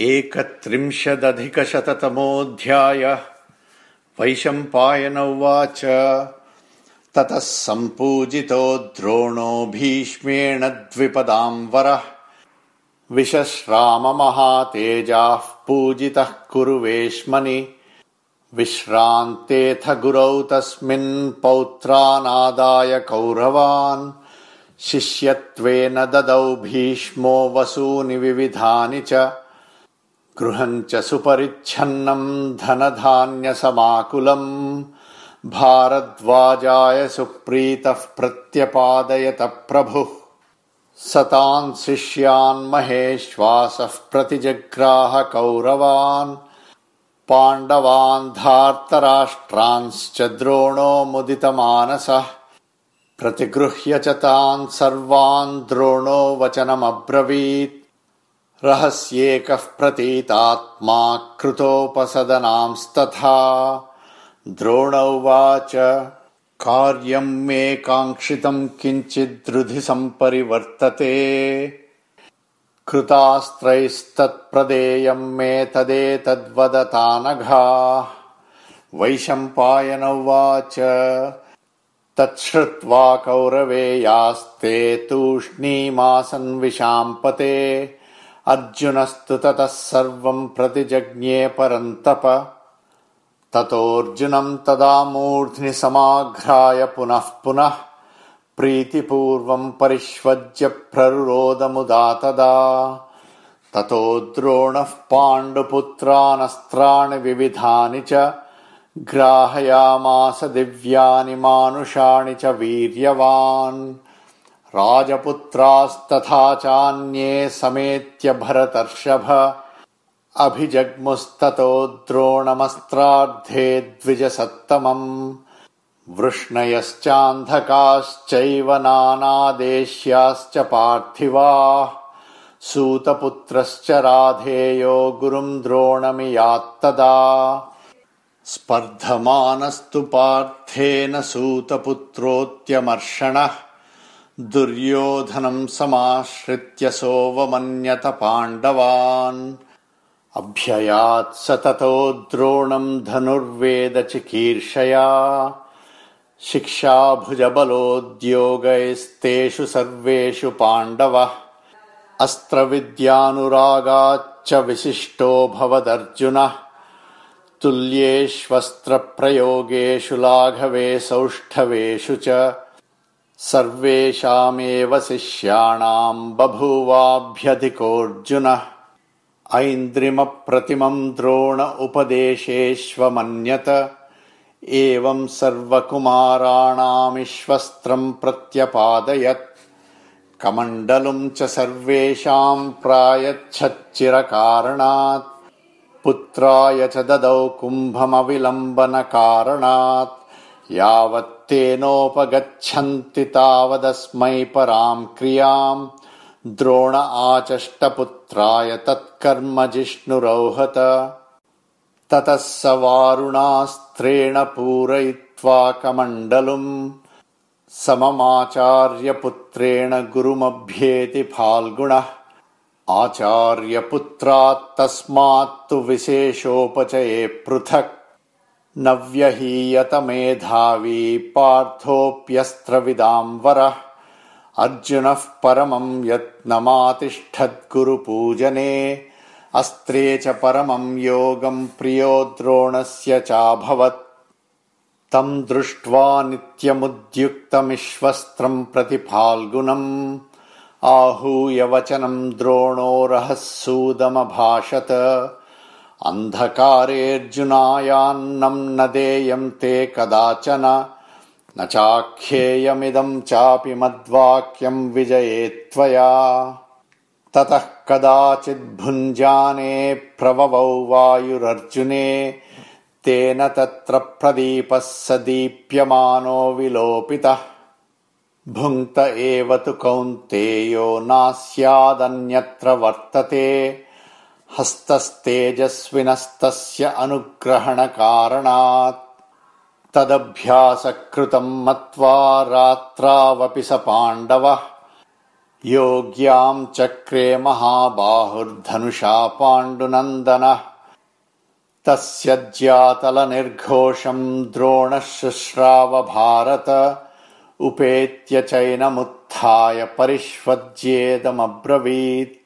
एकत्रिंशदधिकशततमोऽध्यायः वैशम्पायन उवाच ततः सम्पूजितो द्रोणो भीष्मेण द्विपदाम्बरः विशश्राममहातेजाः पूजितः कुरुवेश्मनि विश्रान्तेऽथ गुरौ तस्मिन् पौत्रानादाय कौरवान्। शिष्यत्वेन ददौ भीष्मो वसूनि विविधानि च गृहम् च सुपरिच्छन्नम् धनधान्यसमाकुलम् भारद्वाजाय सुप्रीतः प्रत्यपादयत प्रभुः। सतान् शिष्यान् महेश्वासः प्रतिजग्राह कौरवान् पाण्डवान् धार्तराष्ट्रांश्च द्रोणो मुदितमानसः प्रतिगृह्य च तान् सर्वान् द्रोणो वचनमब्रवीत् रहस्येकः प्रतीतात्मा कृतोपसदनांस्तथा द्रोण काङ्क्षितम् किञ्चिद्रुधि सम्परिवर्तते कृतास्त्रैस्तत्प्रदेयम् मे तदेतद्वदतानघा। वैशम्पायन उवाच तच्छ्रुत्वा कौरवेयास्ते तूष्णीमासन्विशाम्पते अर्जुनस्तु ततः सर्वम् प्रतिजज्ञे परन्तप। ततोऽर्जुनम् तदा मूर्ध्नि समाघ्राय पुनः पुनः प्रीतिपूर्वम् परिष्वज्य प्ररुरोदमुदा तदा। ततो द्रोणः पाण्डुपुत्रानस्त्राणि विविधानि च ग्राहयामास दिव्यानि मानुषाणि च वीर्यवान् राजपुत्रास्तथा चान्ये समेत्य भरतर्षभ। अभिजग्मुस्ततो द्रोणमस्त्रार्धे द्विजसत्तमम्। वृष्णयश्चान्धकाश्चैव नानादेश्याश्च पार्थिवाः। सूतपुत्रश्च राधेयो गुरुम् द्रोणमियात्तदा। स्पर्धमानस्तु पार्थेन सूतपुत्रोऽत्यमर्षणः दुर्योधनम् समाश्रित्य सोऽवमन्यत पाण्डवान्। अभ्ययात् स ततो द्रोणम् धनुर्वेदचिकीर्षया शिक्षाभुजबलोद्योगैस्तेषु सर्वेषु पाण्डवः। अस्त्रविद्यानुरागाच्च विशिष्टो भवदर्जुनः। तुल्येष्वस्त्रप्रयोगेषु लाघवे सौष्ठवेषु च सर्वेषामेव शिष्याणाम् बभूवाभ्यधिकोऽर्जुनः। ऐन्द्रिमप्रतिमम् द्रोण उपदेशेष्वमन्यत। एवम् सर्वकुमाराणामिश्वस्त्रम् प्रत्यपादयत्। कमण्डलुम् च सर्वेषाम् प्रायच्छच्चिरकारणात्। पुत्राय च ददौ कुम्भमविलम्बनकारणात् यावत्तेनोपगच्छन्ति तावदस्मै पराम् क्रियाम् द्रोण आचष्टपुत्राय तत्कर्म जिष्णुरौहत। ततः स वारुणास्त्रेण पूरयित्वा कमण्डलुम् सममाचार्यपुत्रेण गुरुमभ्येति फाल्गुणः। आचार्यपुत्रात्तस्मात्तु विशेषोपचये पृथक् न व्यहीयत मेधावी पार्थोऽप्यस्त्रविदाम्बरः अर्जुनः परमम् यत्नमातिष्ठद्गुरुपूजने। अस्त्रे च परमम् योगम् प्रियो द्रोणस्य चाभवत्। तम् दृष्ट्वा नित्यमुद्युक्तमिश्वस्त्रम् प्रति फाल्गुनम्। आहूय वचनम् द्रोणो रहःसूदमभाषत अन्धकारेऽर्जुनायान्नम् न देयम् ते कदाचन। न चाख्येयमिदम् चापि मद्वाक्यम् विजये त्वया। ततः कदाचिद्भुञ्जाने प्रववौ वायुरर्जुने तेन तत्र प्रदीपः स दीप्यमानो विलोपितः। भुङ्क्त एव तु कौन्तेयो नास्यादन्यत्र वर्तते हस्तस्तेजस्विनस्तस्य अनुग्रहणकारणात् तदभ्यासकृतम् मत्वा रात्रावपि स पाण्डवः योग्याम् चक्रे महाबाहुर्धनुषा पाण्डुनन्दनः तस्य ज्यातलनिर्घोषम् द्रोणः शुश्राव भारत उपेत्य चैनमुत्थाय परिष्वज्येदमब्रवीत्